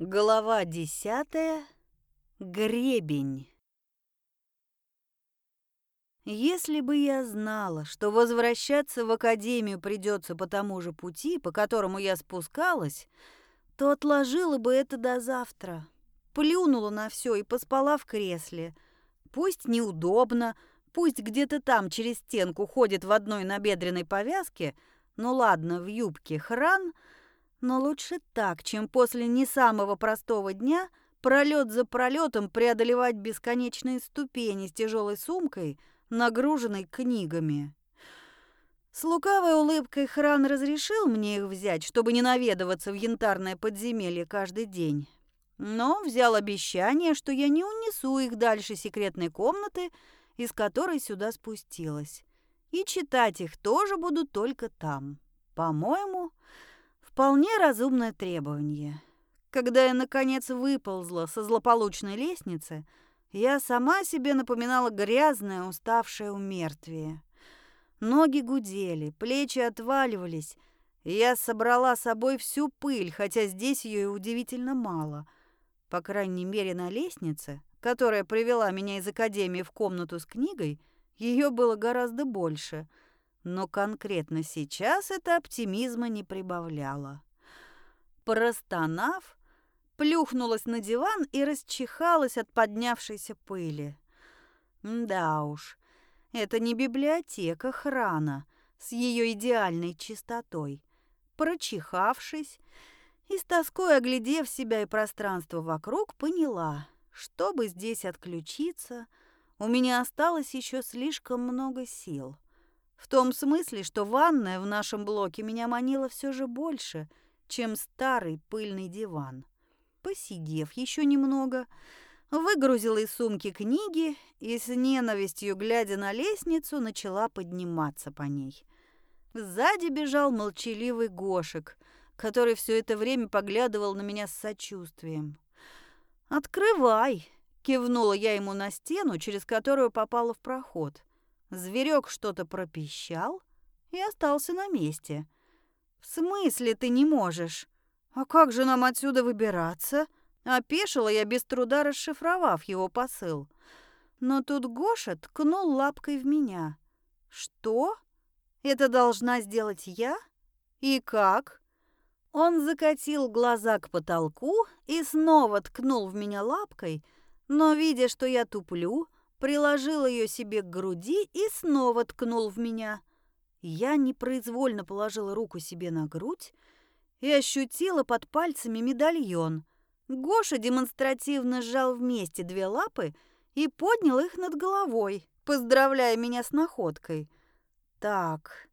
Глава десятая. Гребень. Если бы я знала, что возвращаться в академию придется по тому же пути, по которому я спускалась, то отложила бы это до завтра. Плюнула на все и поспала в кресле. Пусть неудобно, пусть где-то там через стенку ходит в одной набедренной повязке, ну ладно, в юбке хран — но лучше так, чем после не самого простого дня пролет за пролетом преодолевать бесконечные ступени с тяжелой сумкой, нагруженной книгами. С лукавой улыбкой Хран разрешил мне их взять, чтобы не наведываться в янтарное подземелье каждый день. Но взял обещание, что я не унесу их дальше секретной комнаты, из которой сюда спустилась. И читать их тоже буду только там. По-моему, Вполне разумное требование. Когда я, наконец, выползла со злополучной лестницы, я сама себе напоминала грязное, уставшее умертвие. Ноги гудели, плечи отваливались, я собрала с собой всю пыль, хотя здесь ее и удивительно мало. По крайней мере, на лестнице, которая привела меня из академии в комнату с книгой, ее было гораздо больше — но конкретно сейчас это оптимизма не прибавляло. Простонав, плюхнулась на диван и расчихалась от поднявшейся пыли. Да уж, это не библиотека храна с ее идеальной чистотой. Прочихавшись и с тоской оглядев себя и пространство вокруг, поняла, чтобы здесь отключиться, у меня осталось еще слишком много сил — в том смысле, что ванная в нашем блоке меня манила все же больше, чем старый пыльный диван. Посидев еще немного, выгрузила из сумки книги и с ненавистью, глядя на лестницу, начала подниматься по ней. Сзади бежал молчаливый Гошек, который все это время поглядывал на меня с сочувствием. «Открывай!» — кивнула я ему на стену, через которую попала в проход. Зверек что-то пропищал и остался на месте. «В смысле ты не можешь? А как же нам отсюда выбираться?» Опешила я без труда, расшифровав его посыл. Но тут Гоша ткнул лапкой в меня. «Что? Это должна сделать я? И как?» Он закатил глаза к потолку и снова ткнул в меня лапкой, но, видя, что я туплю, приложил ее себе к груди и снова ткнул в меня. Я непроизвольно положила руку себе на грудь и ощутила под пальцами медальон. Гоша демонстративно сжал вместе две лапы и поднял их над головой, поздравляя меня с находкой. Так,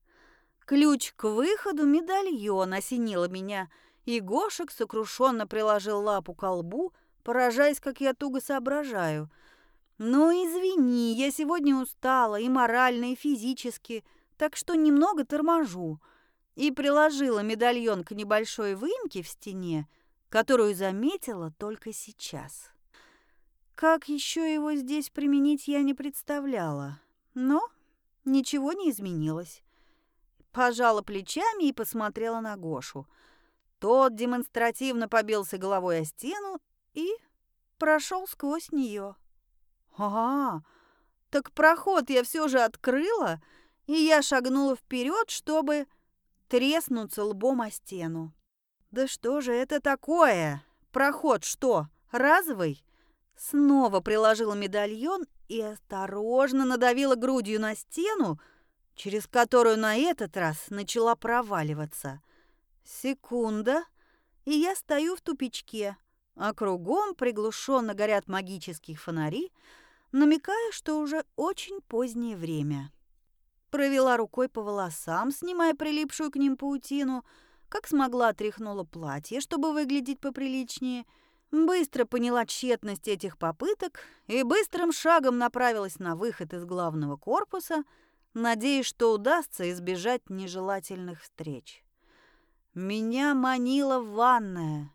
ключ к выходу медальон осенила меня, и Гошек сокрушенно приложил лапу к колбу, поражаясь, как я туго соображаю — «Ну, извини, я сегодня устала и морально, и физически, так что немного торможу». И приложила медальон к небольшой выемке в стене, которую заметила только сейчас. Как еще его здесь применить, я не представляла. Но ничего не изменилось. Пожала плечами и посмотрела на Гошу. Тот демонстративно побился головой о стену и прошел сквозь нее. «Ага, так проход я все же открыла, и я шагнула вперед, чтобы треснуться лбом о стену. Да что же это такое? Проход что, разовый?» Снова приложила медальон и осторожно надавила грудью на стену, через которую на этот раз начала проваливаться. Секунда, и я стою в тупичке, а кругом приглушенно горят магические фонари, намекая, что уже очень позднее время. Провела рукой по волосам, снимая прилипшую к ним паутину, как смогла тряхнула платье, чтобы выглядеть поприличнее, быстро поняла тщетность этих попыток и быстрым шагом направилась на выход из главного корпуса, надеясь, что удастся избежать нежелательных встреч. Меня манила ванная,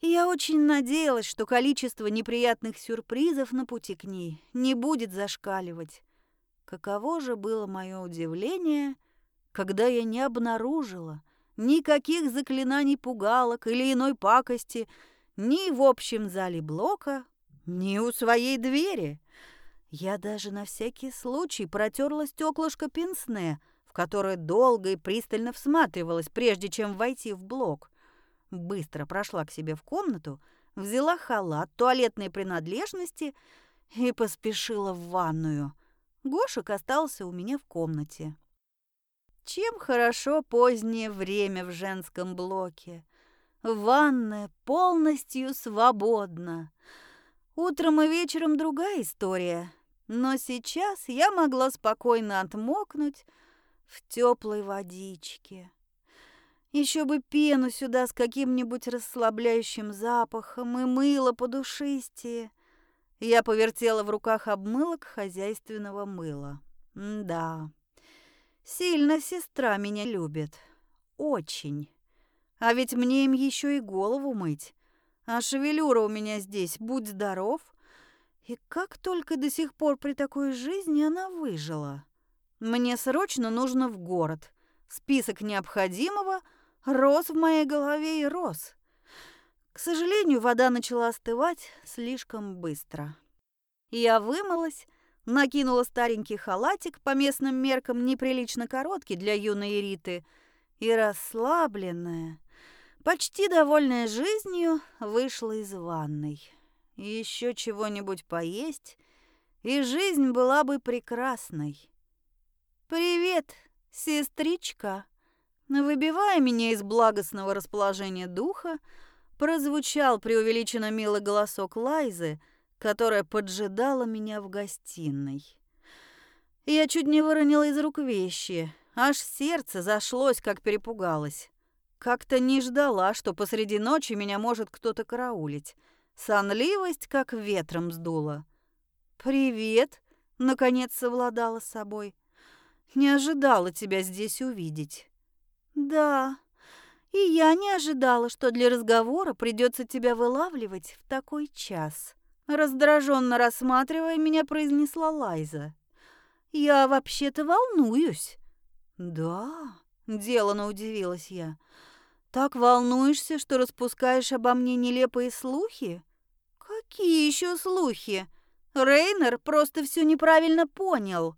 я очень надеялась, что количество неприятных сюрпризов на пути к ней не будет зашкаливать. Каково же было мое удивление, когда я не обнаружила никаких заклинаний пугалок или иной пакости, ни в общем зале блока, ни у своей двери. Я даже на всякий случай протерла стеклышко пенсне, в которое долго и пристально всматривалась, прежде чем войти в блок. Быстро прошла к себе в комнату, взяла халат, туалетные принадлежности и поспешила в ванную. Гошек остался у меня в комнате. Чем хорошо позднее время в женском блоке. Ванная полностью свободна. Утром и вечером другая история, но сейчас я могла спокойно отмокнуть в теплой водичке. Еще бы пену сюда с каким-нибудь расслабляющим запахом и мыло подушистее. Я повертела в руках обмылок хозяйственного мыла. М да, сильно сестра меня любит. Очень. А ведь мне им еще и голову мыть. А шевелюра у меня здесь, будь здоров. И как только до сих пор при такой жизни она выжила. Мне срочно нужно в город. Список необходимого рос в моей голове и рос. К сожалению, вода начала остывать слишком быстро. Я вымылась, накинула старенький халатик, по местным меркам неприлично короткий для юной Риты, и расслабленная, Почти довольная жизнью, вышла из ванной. Еще чего-нибудь поесть, и жизнь была бы прекрасной. «Привет, сестричка!» Выбивая меня из благостного расположения духа, прозвучал преувеличенно милый голосок Лайзы, которая поджидала меня в гостиной. Я чуть не выронила из рук вещи, аж сердце зашлось, как перепугалась. Как-то не ждала, что посреди ночи меня может кто-то караулить. Сонливость как ветром сдула. «Привет!» — наконец совладала с собой. «Не ожидала тебя здесь увидеть». «Да, и я не ожидала, что для разговора придется тебя вылавливать в такой час». Раздраженно рассматривая меня, произнесла Лайза. «Я вообще-то волнуюсь». «Да?» — делано удивилась я. Так волнуешься, что распускаешь обо мне нелепые слухи? Какие еще слухи? Рейнер просто все неправильно понял.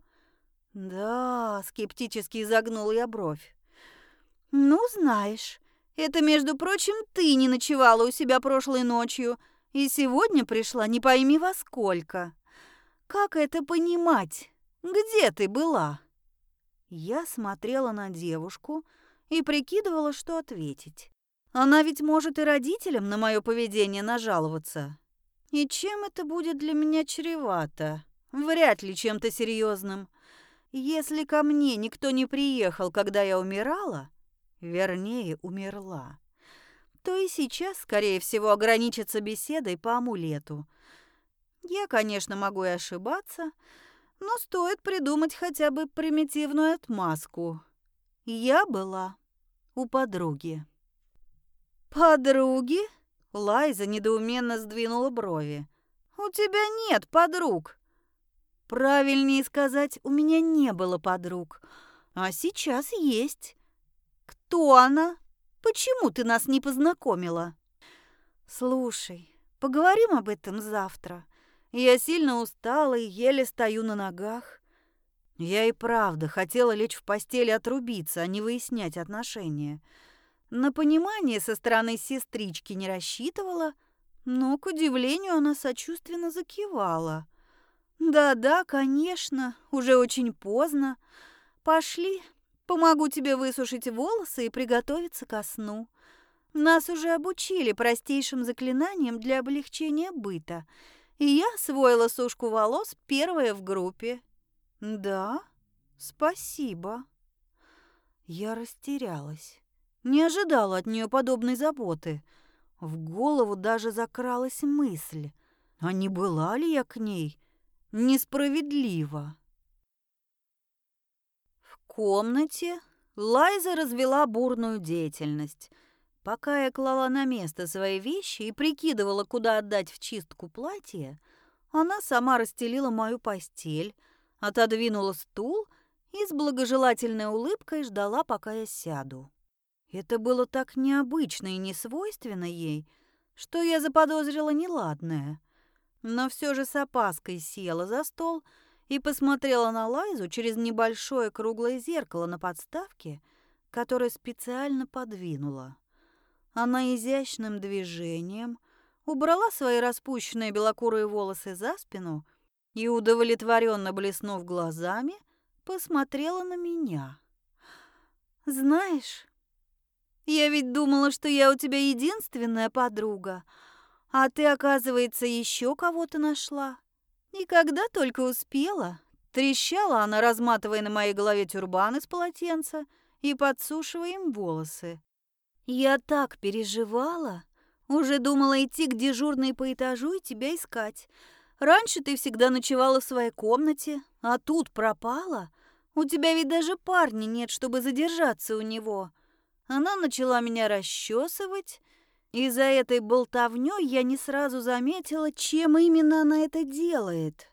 Да, скептически изогнул я бровь. Ну, знаешь, это, между прочим, ты не ночевала у себя прошлой ночью и сегодня пришла не пойми во сколько. Как это понимать? Где ты была? Я смотрела на девушку, и прикидывала, что ответить. Она ведь может и родителям на мое поведение нажаловаться. И чем это будет для меня чревато? Вряд ли чем-то серьезным. Если ко мне никто не приехал, когда я умирала, вернее, умерла, то и сейчас, скорее всего, ограничится беседой по амулету. Я, конечно, могу и ошибаться, но стоит придумать хотя бы примитивную отмазку. Я была у подруги. «Подруги?» Лайза недоуменно сдвинула брови. «У тебя нет подруг». «Правильнее сказать, у меня не было подруг. А сейчас есть. Кто она? Почему ты нас не познакомила?» «Слушай, поговорим об этом завтра. Я сильно устала и еле стою на ногах. Я и правда хотела лечь в постель и отрубиться, а не выяснять отношения. На понимание со стороны сестрички не рассчитывала, но, к удивлению, она сочувственно закивала. «Да-да, конечно, уже очень поздно. Пошли, помогу тебе высушить волосы и приготовиться ко сну. Нас уже обучили простейшим заклинаниям для облегчения быта, и я освоила сушку волос первая в группе. «Да? Спасибо». Я растерялась. Не ожидала от нее подобной заботы. В голову даже закралась мысль, а не была ли я к ней несправедлива? Комнате Лайза развела бурную деятельность. Пока я клала на место свои вещи и прикидывала, куда отдать в чистку платье, она сама расстелила мою постель, отодвинула стул и с благожелательной улыбкой ждала, пока я сяду. Это было так необычно и несвойственно ей, что я заподозрила неладное. Но все же с опаской села за стол и посмотрела на Лайзу через небольшое круглое зеркало на подставке, которое специально подвинула. Она изящным движением убрала свои распущенные белокурые волосы за спину и, удовлетворенно блеснув глазами, посмотрела на меня. «Знаешь, я ведь думала, что я у тебя единственная подруга, а ты, оказывается, еще кого-то нашла. И когда только успела, трещала она, разматывая на моей голове тюрбан из полотенца и подсушивая им волосы. Я так переживала, уже думала идти к дежурной по этажу и тебя искать. Раньше ты всегда ночевала в своей комнате, а тут пропала. У тебя ведь даже парня нет, чтобы задержаться у него. Она начала меня расчесывать, и за этой болтовнёй я не сразу заметила, чем именно она это делает.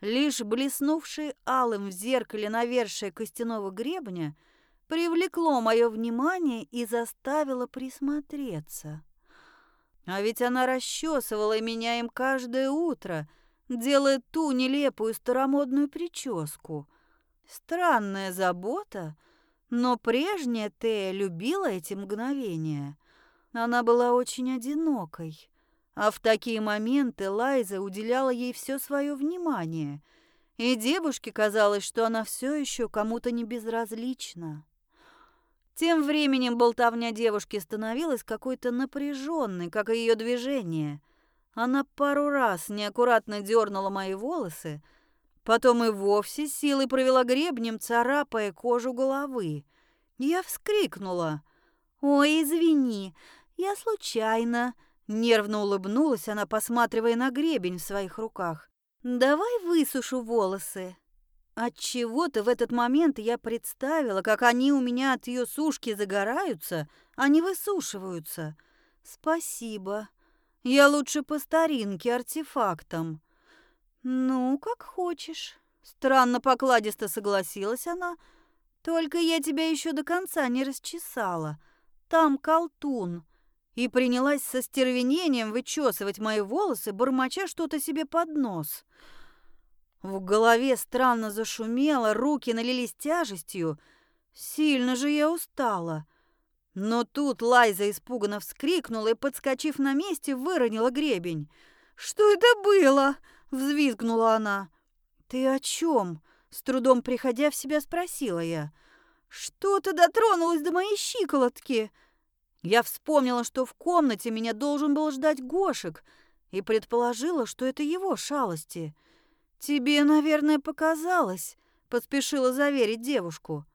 Лишь блеснувший алым в зеркале навершие костяного гребня — привлекло мое внимание и заставило присмотреться. А ведь она расчесывала меня им каждое утро, делая ту нелепую старомодную прическу. Странная забота, но прежняя Тея любила эти мгновения. Она была очень одинокой, а в такие моменты Лайза уделяла ей все свое внимание, и девушке казалось, что она все еще кому-то не безразлична. Тем временем болтовня девушки становилась какой-то напряженной, как и ее движение. Она пару раз неаккуратно дернула мои волосы, потом и вовсе силой провела гребнем, царапая кожу головы. Я вскрикнула. «Ой, извини, я случайно...» Нервно улыбнулась она, посматривая на гребень в своих руках. «Давай высушу волосы». От чего-то в этот момент я представила, как они у меня от ее сушки загораются, а не высушиваются. Спасибо. Я лучше по старинке артефактам. Ну, как хочешь. Странно покладисто согласилась она. Только я тебя еще до конца не расчесала. Там колтун. И принялась со стервенением вычесывать мои волосы, бормоча что-то себе под нос. — в голове странно зашумело, руки налились тяжестью. Сильно же я устала. Но тут Лайза испуганно вскрикнула и, подскочив на месте, выронила гребень. «Что это было?» — взвизгнула она. «Ты о чем?» — с трудом приходя в себя спросила я. «Что-то дотронулось до моей щиколотки». Я вспомнила, что в комнате меня должен был ждать Гошек, и предположила, что это его шалости — «Тебе, наверное, показалось», — поспешила заверить девушку.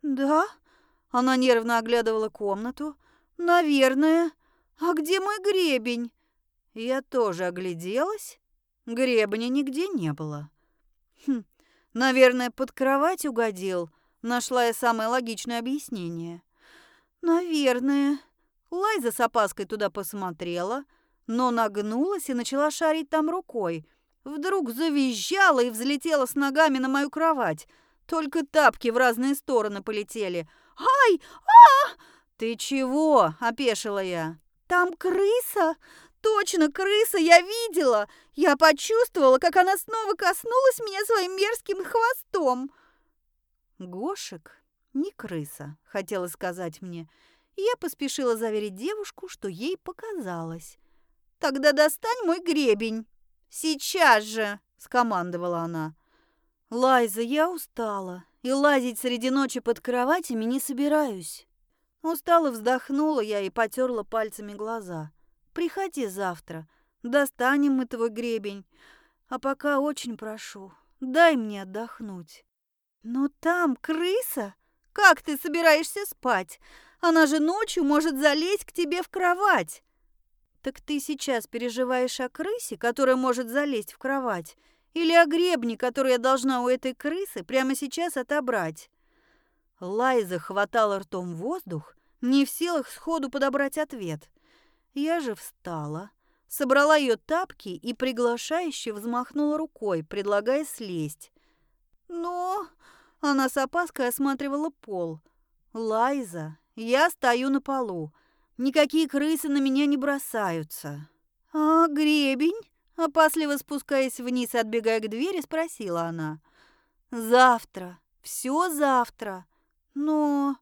«Да?» — она нервно оглядывала комнату. «Наверное. А где мой гребень?» Я тоже огляделась. Гребня нигде не было. Хм, наверное, под кровать угодил. Нашла я самое логичное объяснение. Наверное. Лайза с опаской туда посмотрела, но нагнулась и начала шарить там рукой. Вдруг завизжала и взлетела с ногами на мою кровать. Только тапки в разные стороны полетели. «Ай! а «Ты чего?» – опешила я. «Там крыса! Точно, крыса! Я видела! Я почувствовала, как она снова коснулась меня своим мерзким хвостом!» «Гошек не крыса», – хотела сказать мне. Я поспешила заверить девушку, что ей показалось. «Тогда достань мой гребень!» «Сейчас же!» – скомандовала она. «Лайза, я устала, и лазить среди ночи под кроватями не собираюсь». Устала вздохнула я и потерла пальцами глаза. «Приходи завтра, достанем мы твой гребень. А пока очень прошу, дай мне отдохнуть». «Но там крыса? Как ты собираешься спать? Она же ночью может залезть к тебе в кровать». Так ты сейчас переживаешь о крысе, которая может залезть в кровать, или о гребне, который я должна у этой крысы прямо сейчас отобрать? Лайза хватала ртом воздух, не в силах сходу подобрать ответ. Я же встала, собрала ее тапки и приглашающе взмахнула рукой, предлагая слезть. Но она с опаской осматривала пол. «Лайза, я стою на полу. Никакие крысы на меня не бросаются. А гребень? Опасливо спускаясь вниз и отбегая к двери, спросила она. Завтра. Все завтра. Но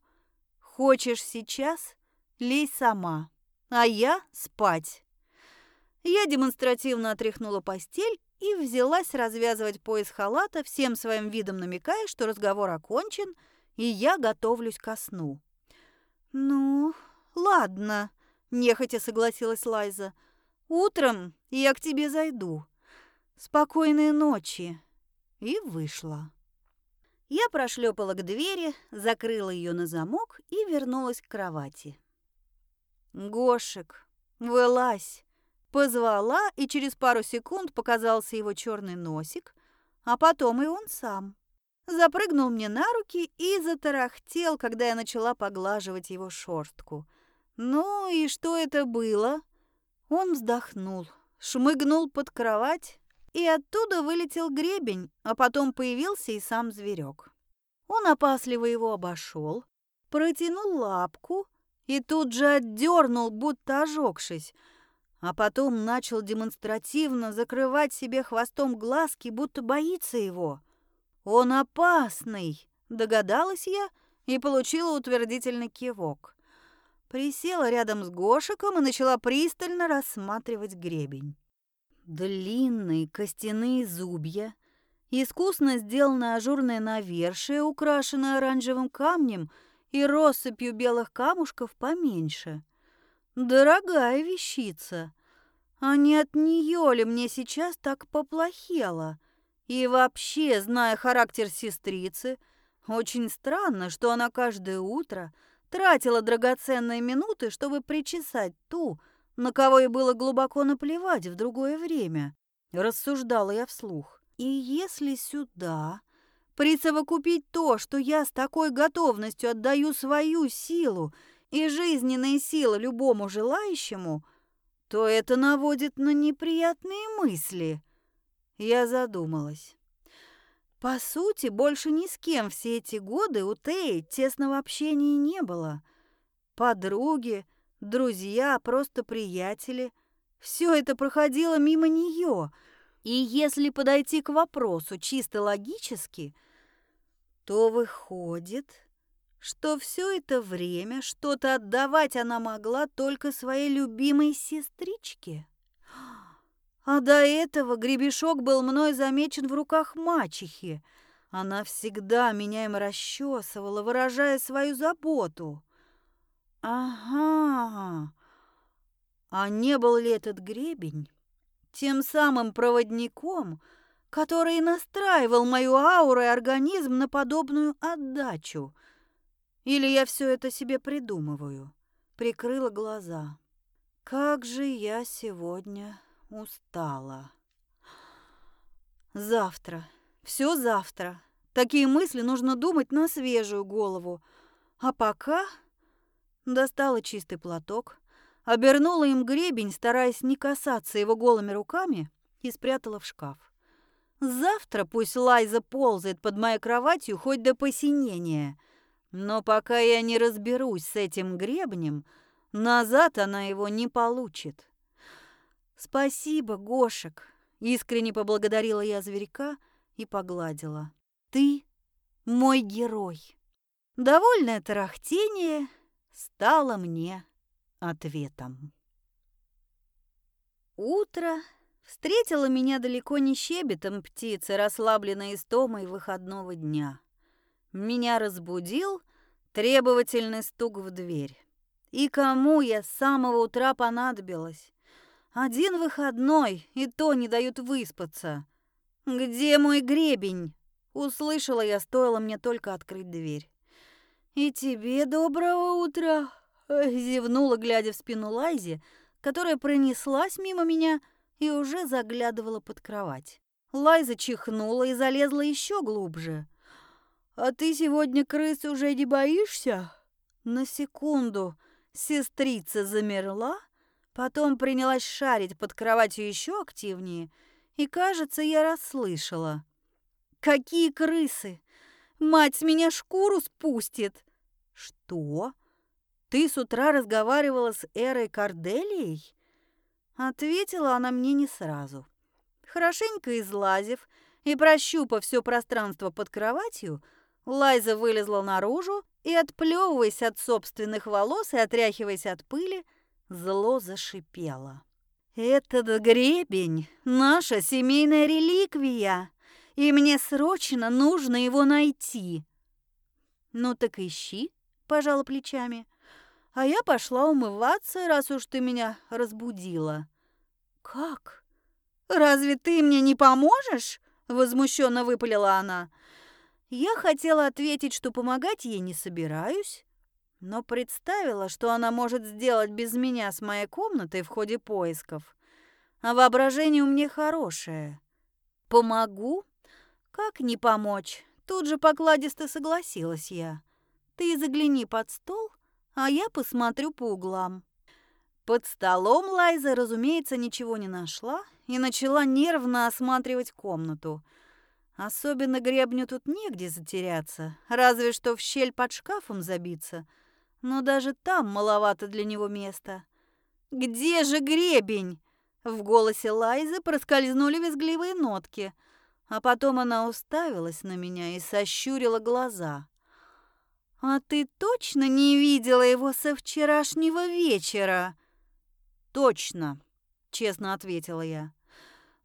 хочешь сейчас? Лезь сама. А я спать. Я демонстративно отряхнула постель и взялась развязывать пояс халата, всем своим видом намекая, что разговор окончен, и я готовлюсь ко сну. «Ну, ладно», – нехотя согласилась Лайза. «Утром я к тебе зайду. Спокойной ночи». И вышла. Я прошлепала к двери, закрыла ее на замок и вернулась к кровати. «Гошек, вылазь!» Позвала, и через пару секунд показался его черный носик, а потом и он сам. Запрыгнул мне на руки и затарахтел, когда я начала поглаживать его шорстку. Ну и что это было? Он вздохнул, шмыгнул под кровать, и оттуда вылетел гребень, а потом появился и сам зверек. Он опасливо его обошел, протянул лапку и тут же отдернул, будто ожегшись – а потом начал демонстративно закрывать себе хвостом глазки, будто боится его. «Он опасный!» – догадалась я и получила утвердительный кивок. Присела рядом с Гошиком и начала пристально рассматривать гребень. Длинные костяные зубья, искусно сделанное ажурное навершие, украшенное оранжевым камнем и россыпью белых камушков поменьше – Дорогая вещица. А не от нее ли мне сейчас так поплохело? И вообще, зная характер сестрицы, очень странно, что она каждое утро тратила драгоценные минуты, чтобы причесать ту, на кого ей было глубоко наплевать в другое время. Рассуждала я вслух. И если сюда присовокупить то, что я с такой готовностью отдаю свою силу и жизненные силы любому желающему, то это наводит на неприятные мысли. Я задумалась. По сути, больше ни с кем все эти годы у Теи тесного общения не было. Подруги, друзья, просто приятели – все это проходило мимо нее. И если подойти к вопросу чисто логически, то выходит, что все это время что-то отдавать она могла только своей любимой сестричке. А до этого гребешок был мной замечен в руках мачехи. Она всегда меня им расчесывала, выражая свою заботу. Ага. А не был ли этот гребень тем самым проводником, который настраивал мою ауру и организм на подобную отдачу – или я все это себе придумываю? Прикрыла глаза. Как же я сегодня устала. Завтра. Все завтра. Такие мысли нужно думать на свежую голову. А пока достала чистый платок, обернула им гребень, стараясь не касаться его голыми руками, и спрятала в шкаф. Завтра пусть Лайза ползает под моей кроватью хоть до посинения — но пока я не разберусь с этим гребнем, назад она его не получит. Спасибо, Гошек, искренне поблагодарила я зверька и погладила. Ты мой герой. Довольное тарахтение стало мне ответом. Утро встретило меня далеко не щебетом птицы, расслабленной истомой выходного дня. Меня разбудил требовательный стук в дверь. И кому я с самого утра понадобилась? Один выходной, и то не дают выспаться. «Где мой гребень?» Услышала я, стоило мне только открыть дверь. «И тебе доброго утра!» Зевнула, глядя в спину Лайзи, которая пронеслась мимо меня и уже заглядывала под кровать. Лайза чихнула и залезла еще глубже. «А ты сегодня крыс уже не боишься?» На секунду сестрица замерла, потом принялась шарить под кроватью еще активнее, и, кажется, я расслышала. «Какие крысы! Мать с меня шкуру спустит!» «Что? ты с утра разговаривала с Эрой Корделией?» Ответила она мне не сразу. Хорошенько излазив и прощупав все пространство под кроватью, Лайза вылезла наружу и, отплевываясь от собственных волос и отряхиваясь от пыли, зло зашипела. «Этот гребень — наша семейная реликвия, и мне срочно нужно его найти». «Ну так ищи», — пожала плечами. «А я пошла умываться, раз уж ты меня разбудила». «Как? Разве ты мне не поможешь?» — возмущенно выпалила она. Я хотела ответить, что помогать ей не собираюсь, но представила, что она может сделать без меня с моей комнатой в ходе поисков. А воображение у меня хорошее. «Помогу? Как не помочь?» Тут же покладисто согласилась я. «Ты загляни под стол, а я посмотрю по углам». Под столом Лайза, разумеется, ничего не нашла и начала нервно осматривать комнату. Особенно гребню тут негде затеряться, разве что в щель под шкафом забиться. Но даже там маловато для него места. «Где же гребень?» В голосе Лайзы проскользнули визгливые нотки – а потом она уставилась на меня и сощурила глаза. «А ты точно не видела его со вчерашнего вечера?» «Точно», — честно ответила я.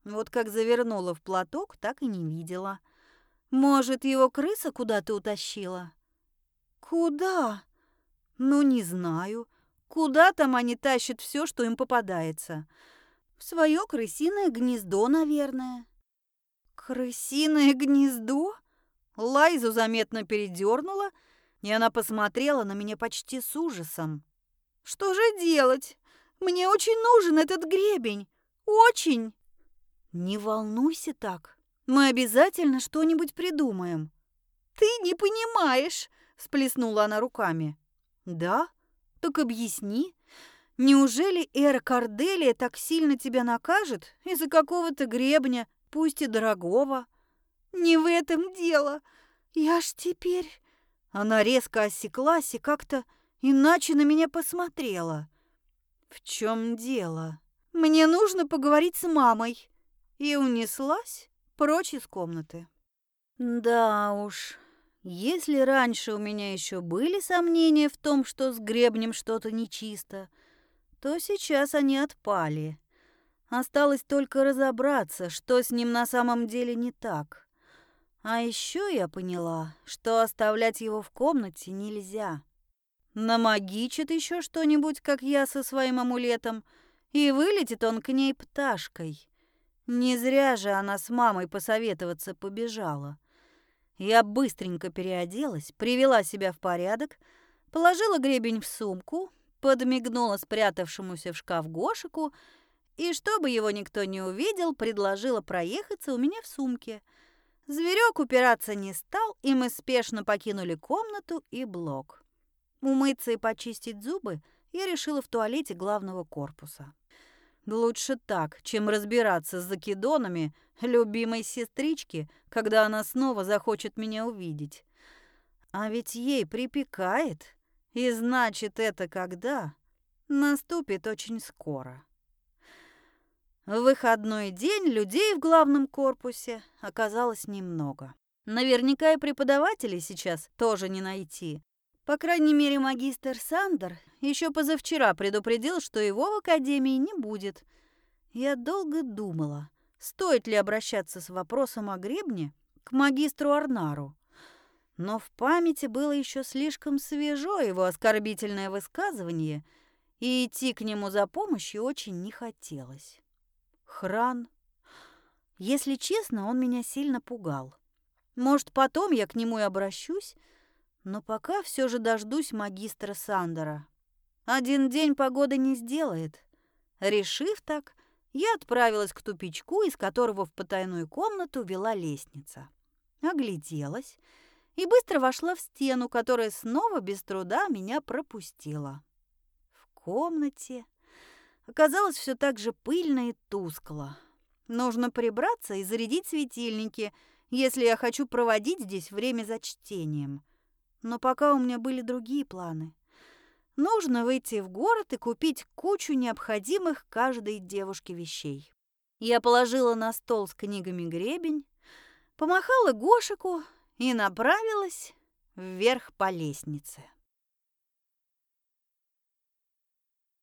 Вот как завернула в платок, так и не видела. «Может, его крыса куда-то утащила?» «Куда?» «Ну, не знаю. Куда там они тащат все, что им попадается?» «В свое крысиное гнездо, наверное». «Крысиное гнездо?» Лайзу заметно передернула, и она посмотрела на меня почти с ужасом. «Что же делать? Мне очень нужен этот гребень. Очень!» «Не волнуйся так. Мы обязательно что-нибудь придумаем». «Ты не понимаешь!» – всплеснула она руками. «Да? Так объясни. Неужели Эра Корделия так сильно тебя накажет из-за какого-то гребня, пусть и дорогого. Не в этом дело. Я ж теперь... Она резко осеклась и как-то иначе на меня посмотрела. В чем дело? Мне нужно поговорить с мамой. И унеслась прочь из комнаты. Да уж, если раньше у меня еще были сомнения в том, что с гребнем что-то нечисто, то сейчас они отпали. Осталось только разобраться, что с ним на самом деле не так. А еще я поняла, что оставлять его в комнате нельзя. Намагичит еще что-нибудь, как я со своим амулетом, и вылетит он к ней пташкой. Не зря же она с мамой посоветоваться побежала. Я быстренько переоделась, привела себя в порядок, положила гребень в сумку, подмигнула спрятавшемуся в шкаф Гошику и, чтобы его никто не увидел, предложила проехаться у меня в сумке. Зверек упираться не стал, и мы спешно покинули комнату и блок. Умыться и почистить зубы я решила в туалете главного корпуса. Лучше так, чем разбираться с закидонами любимой сестрички, когда она снова захочет меня увидеть. А ведь ей припекает, и значит это когда? Наступит очень скоро. В выходной день людей в главном корпусе оказалось немного. Наверняка и преподавателей сейчас тоже не найти. По крайней мере, магистр Сандер еще позавчера предупредил, что его в академии не будет. Я долго думала, стоит ли обращаться с вопросом о гребне к магистру Арнару. Но в памяти было еще слишком свежо его оскорбительное высказывание, и идти к нему за помощью очень не хотелось. Хран. Если честно, он меня сильно пугал. Может, потом я к нему и обращусь, но пока все же дождусь магистра Сандера. Один день погода не сделает. Решив так, я отправилась к тупичку, из которого в потайную комнату вела лестница. Огляделась и быстро вошла в стену, которая снова без труда меня пропустила. В комнате Оказалось все так же пыльно и тускло. Нужно прибраться и зарядить светильники, если я хочу проводить здесь время за чтением. Но пока у меня были другие планы. Нужно выйти в город и купить кучу необходимых каждой девушке вещей. Я положила на стол с книгами гребень, помахала Гошику и направилась вверх по лестнице.